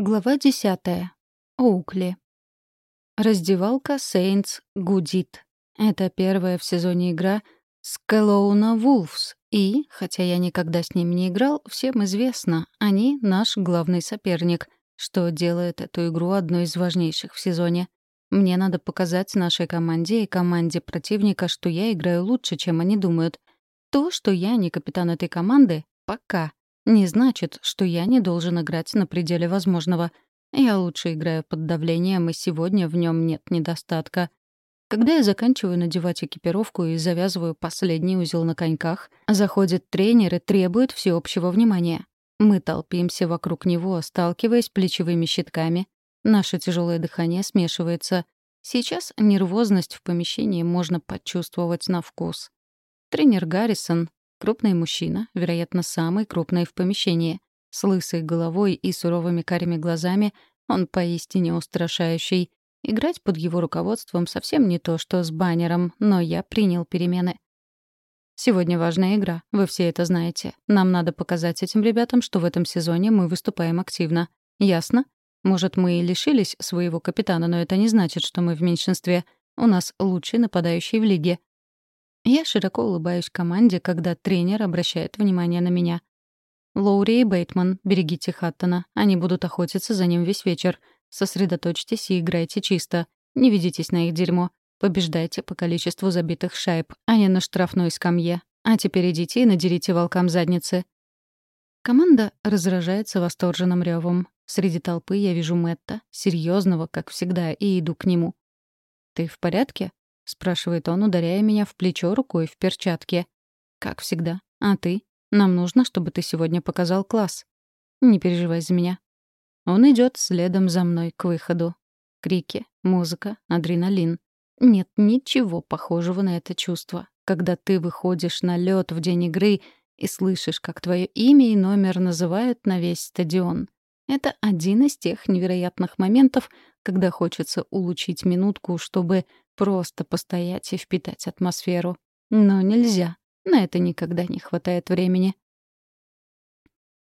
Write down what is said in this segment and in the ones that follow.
Глава десятая. Оукли. Раздевалка Сейнтс гудит. Это первая в сезоне игра с Кэллоуна Вулфс. И, хотя я никогда с ним не играл, всем известно, они — наш главный соперник, что делает эту игру одной из важнейших в сезоне. Мне надо показать нашей команде и команде противника, что я играю лучше, чем они думают. То, что я не капитан этой команды, пока не значит, что я не должен играть на пределе возможного. Я лучше играю под давлением, и сегодня в нем нет недостатка. Когда я заканчиваю надевать экипировку и завязываю последний узел на коньках, заходит тренер и требует всеобщего внимания. Мы толпимся вокруг него, сталкиваясь плечевыми щитками. Наше тяжелое дыхание смешивается. Сейчас нервозность в помещении можно почувствовать на вкус. Тренер Гаррисон Крупный мужчина, вероятно, самый крупный в помещении. С лысой головой и суровыми карими глазами он поистине устрашающий. Играть под его руководством совсем не то, что с баннером, но я принял перемены. Сегодня важная игра, вы все это знаете. Нам надо показать этим ребятам, что в этом сезоне мы выступаем активно. Ясно? Может, мы и лишились своего капитана, но это не значит, что мы в меньшинстве. У нас лучший нападающий в лиге. Я широко улыбаюсь команде, когда тренер обращает внимание на меня. «Лоури и Бейтман, берегите Хаттона. Они будут охотиться за ним весь вечер. Сосредоточьтесь и играйте чисто. Не ведитесь на их дерьмо. Побеждайте по количеству забитых шайб, а не на штрафной скамье. А теперь идите и надерите волкам задницы». Команда разражается восторженным ревом. Среди толпы я вижу Мэтта, серьезного, как всегда, и иду к нему. «Ты в порядке?» — спрашивает он, ударяя меня в плечо рукой в перчатке. «Как всегда. А ты? Нам нужно, чтобы ты сегодня показал класс. Не переживай за меня». Он идет следом за мной к выходу. Крики, музыка, адреналин. Нет ничего похожего на это чувство, когда ты выходишь на лед в день игры и слышишь, как твое имя и номер называют на весь стадион. Это один из тех невероятных моментов, когда хочется улучшить минутку, чтобы Просто постоять и впитать атмосферу. Но нельзя. На это никогда не хватает времени.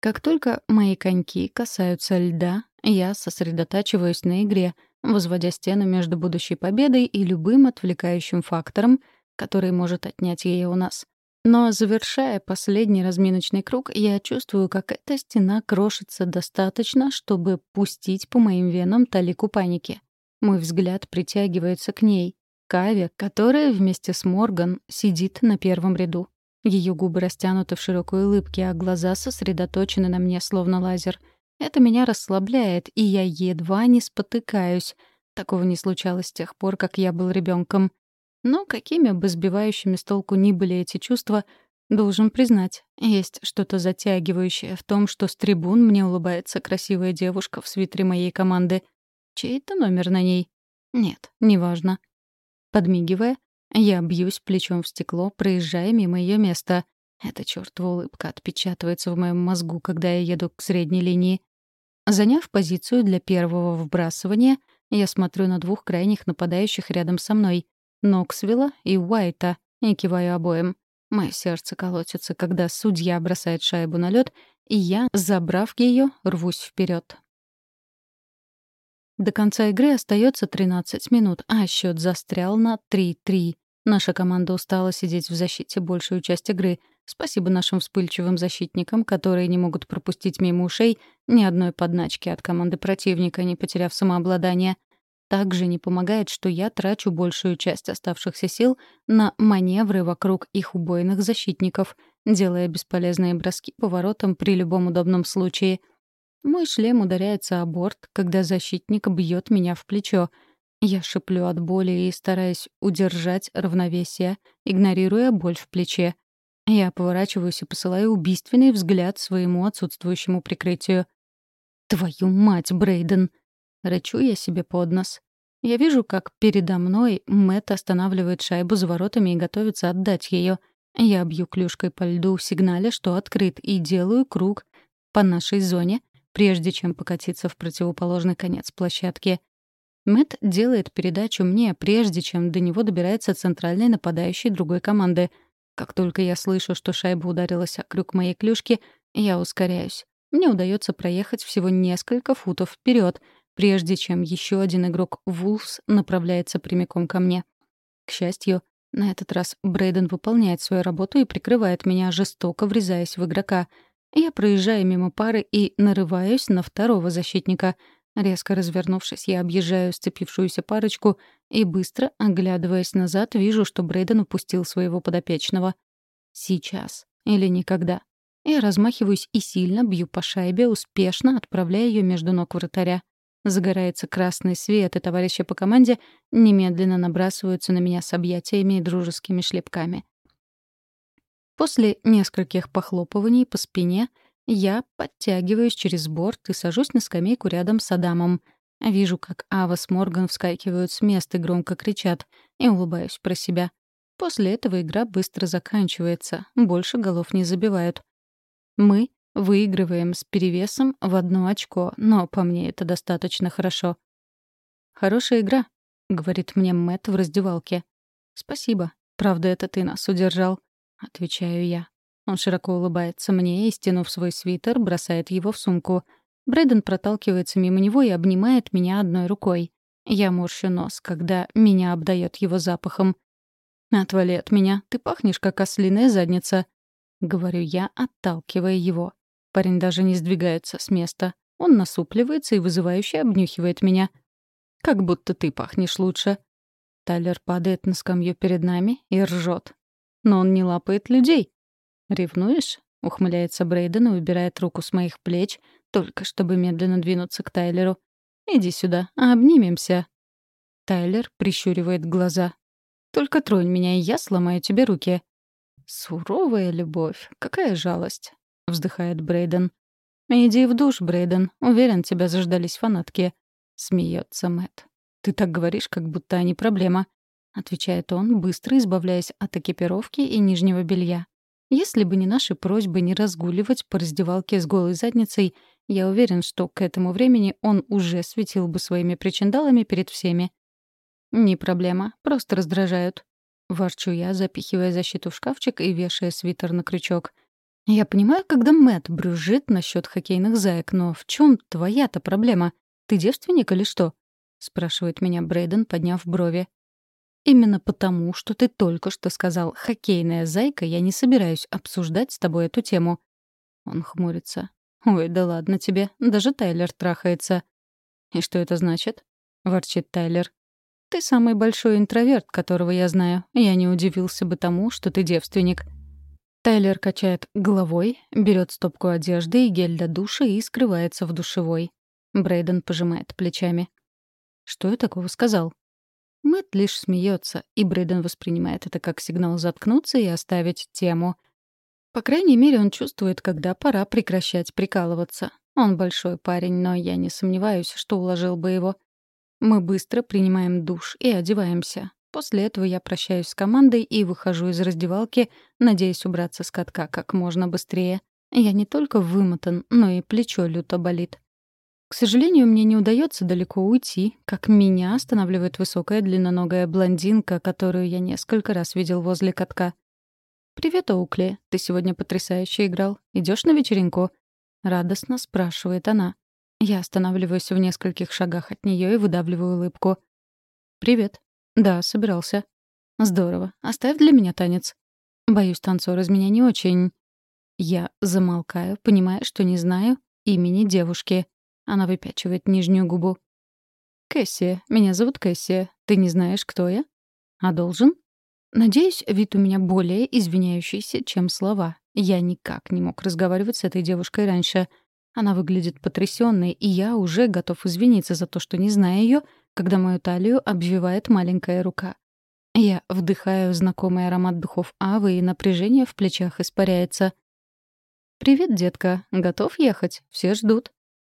Как только мои коньки касаются льда, я сосредотачиваюсь на игре, возводя стену между будущей победой и любым отвлекающим фактором, который может отнять ее у нас. Но, завершая последний разминочный круг, я чувствую, как эта стена крошится достаточно, чтобы пустить по моим венам талику паники. Мой взгляд притягивается к ней, Каве, которая вместе с Морган сидит на первом ряду. Ее губы растянуты в широкой улыбке, а глаза сосредоточены на мне, словно лазер. Это меня расслабляет, и я едва не спотыкаюсь. Такого не случалось с тех пор, как я был ребенком. Но какими бы сбивающими с толку ни были эти чувства, должен признать, есть что-то затягивающее в том, что с трибун мне улыбается красивая девушка в свитере моей команды — Чей-то номер на ней? Нет, неважно. Подмигивая, я бьюсь плечом в стекло, проезжая мимо ее места. Эта чертова улыбка отпечатывается в моем мозгу, когда я еду к средней линии. Заняв позицию для первого вбрасывания, я смотрю на двух крайних нападающих рядом со мной — Ноксвилла и Уайта, и киваю обоим. Мое сердце колотится, когда судья бросает шайбу на лед, и я, забрав ее, рвусь вперед. До конца игры остается 13 минут, а счет застрял на 3-3. Наша команда устала сидеть в защите большую часть игры. Спасибо нашим вспыльчивым защитникам, которые не могут пропустить мимо ушей ни одной подначки от команды противника, не потеряв самообладание. Также не помогает, что я трачу большую часть оставшихся сил на маневры вокруг их убойных защитников, делая бесполезные броски поворотом при любом удобном случае — мой шлем ударяется о борт, когда защитник бьет меня в плечо. Я шиплю от боли и стараюсь удержать равновесие, игнорируя боль в плече. Я поворачиваюсь и посылаю убийственный взгляд своему отсутствующему прикрытию. «Твою мать, Брейден!» — рычу я себе под нос. Я вижу, как передо мной Мэтт останавливает шайбу за воротами и готовится отдать ее. Я бью клюшкой по льду в сигнале, что открыт, и делаю круг по нашей зоне, прежде чем покатиться в противоположный конец площадки. Мэт делает передачу мне, прежде чем до него добирается центральный нападающий другой команды. Как только я слышу, что шайба ударилась о крюк моей клюшки, я ускоряюсь. мне удается проехать всего несколько футов вперед, прежде чем еще один игрок Вулфс направляется прямиком ко мне. К счастью, на этот раз Брейден выполняет свою работу и прикрывает меня, жестоко врезаясь в игрока. Я проезжаю мимо пары и нарываюсь на второго защитника. Резко развернувшись, я объезжаю сцепившуюся парочку и, быстро оглядываясь назад, вижу, что Брейден упустил своего подопечного. Сейчас или никогда. Я размахиваюсь и сильно бью по шайбе, успешно отправляя ее между ног вратаря. Загорается красный свет, и товарищи по команде немедленно набрасываются на меня с объятиями и дружескими шлепками. После нескольких похлопываний по спине я подтягиваюсь через борт и сажусь на скамейку рядом с Адамом. Вижу, как Ава с Морган вскакивают с места и громко кричат, и улыбаюсь про себя. После этого игра быстро заканчивается, больше голов не забивают. Мы Выигрываем с перевесом в одно очко, но по мне это достаточно хорошо. «Хорошая игра», — говорит мне Мэт в раздевалке. «Спасибо. Правда, это ты нас удержал», — отвечаю я. Он широко улыбается мне и, стянув свой свитер, бросает его в сумку. Брэден проталкивается мимо него и обнимает меня одной рукой. Я морщу нос, когда меня обдает его запахом. «Отвали от меня, ты пахнешь, как ослиная задница», — говорю я, отталкивая его. Парень даже не сдвигается с места. Он насупливается и вызывающе обнюхивает меня. «Как будто ты пахнешь лучше». Тайлер падает на скамью перед нами и ржет. «Но он не лапает людей». «Ревнуешь?» — ухмыляется Брейден и убирает руку с моих плеч, только чтобы медленно двинуться к Тайлеру. «Иди сюда, обнимемся». Тайлер прищуривает глаза. «Только тронь меня, и я сломаю тебе руки». Суровая любовь, какая жалость. — вздыхает Брейден. «Иди в душ, Брейден. Уверен, тебя заждались фанатки». Смеется Мэт. «Ты так говоришь, как будто они проблема», — отвечает он, быстро избавляясь от экипировки и нижнего белья. «Если бы не наши просьбы не разгуливать по раздевалке с голой задницей, я уверен, что к этому времени он уже светил бы своими причиндалами перед всеми». «Не проблема, просто раздражают», — ворчу я, запихивая защиту в шкафчик и вешая свитер на крючок — я понимаю, когда Мэт брюжит насчет хоккейных заек, но в чем твоя-то проблема? Ты девственник или что? спрашивает меня Брейден, подняв брови. Именно потому, что ты только что сказал «хоккейная зайка», я не собираюсь обсуждать с тобой эту тему. Он хмурится. «Ой, да ладно тебе, даже Тайлер трахается». «И что это значит?» — ворчит Тайлер. «Ты самый большой интроверт, которого я знаю. Я не удивился бы тому, что ты девственник. Тайлер качает головой, берет стопку одежды и гель для душа и скрывается в душевой. Брейден пожимает плечами. «Что я такого сказал?» Мэтт лишь смеется, и Брейден воспринимает это как сигнал заткнуться и оставить тему. По крайней мере, он чувствует, когда пора прекращать прикалываться. Он большой парень, но я не сомневаюсь, что уложил бы его. Мы быстро принимаем душ и одеваемся. После этого я прощаюсь с командой и выхожу из раздевалки, надеясь убраться с катка как можно быстрее. Я не только вымотан, но и плечо люто болит. К сожалению, мне не удается далеко уйти, как меня останавливает высокая длинноногая блондинка, которую я несколько раз видел возле катка. «Привет, Оукли. Ты сегодня потрясающе играл. Идешь на вечеринку?» Радостно спрашивает она. Я останавливаюсь в нескольких шагах от нее и выдавливаю улыбку. «Привет. «Да, собирался». «Здорово. Оставь для меня танец». «Боюсь, танцор из меня не очень...» Я замолкаю, понимая, что не знаю имени девушки. Она выпячивает нижнюю губу. «Кэссия. Меня зовут Кэссия. Ты не знаешь, кто я?» «А должен?» Надеюсь, вид у меня более извиняющийся, чем слова. Я никак не мог разговаривать с этой девушкой раньше. Она выглядит потрясённой, и я уже готов извиниться за то, что не знаю её, когда мою талию обвивает маленькая рука. Я вдыхаю знакомый аромат духов Авы, и напряжение в плечах испаряется. «Привет, детка. Готов ехать? Все ждут».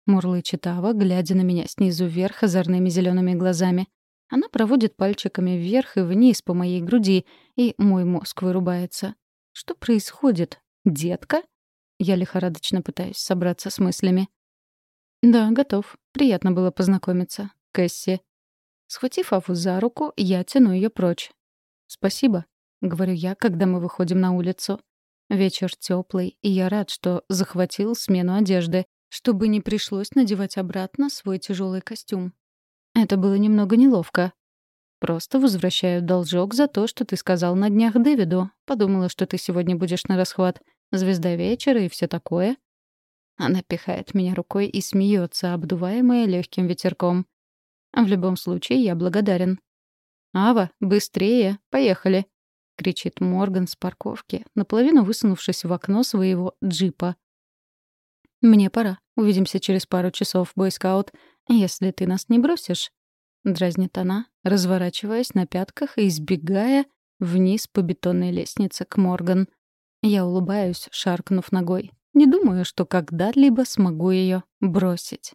Мурлычет Ава, глядя на меня снизу вверх озорными зелеными глазами. Она проводит пальчиками вверх и вниз по моей груди, и мой мозг вырубается. Что происходит? Детка? Я лихорадочно пытаюсь собраться с мыслями. «Да, готов. Приятно было познакомиться. Кэсси». Схватив Афу за руку, я тяну ее прочь. «Спасибо», — говорю я, когда мы выходим на улицу. Вечер теплый, и я рад, что захватил смену одежды, чтобы не пришлось надевать обратно свой тяжелый костюм. Это было немного неловко. Просто возвращаю должок за то, что ты сказал на днях Дэвиду. Подумала, что ты сегодня будешь на расхват. Звезда вечера и все такое. Она пихает меня рукой и смеется, обдуваемая легким ветерком. В любом случае, я благодарен. «Ава, быстрее! Поехали!» — кричит Морган с парковки, наполовину высунувшись в окно своего джипа. «Мне пора. Увидимся через пару часов, бойскаут, если ты нас не бросишь». Дразнит она, разворачиваясь на пятках и избегая вниз по бетонной лестнице к Морган. Я улыбаюсь, шаркнув ногой. Не думаю, что когда-либо смогу ее бросить.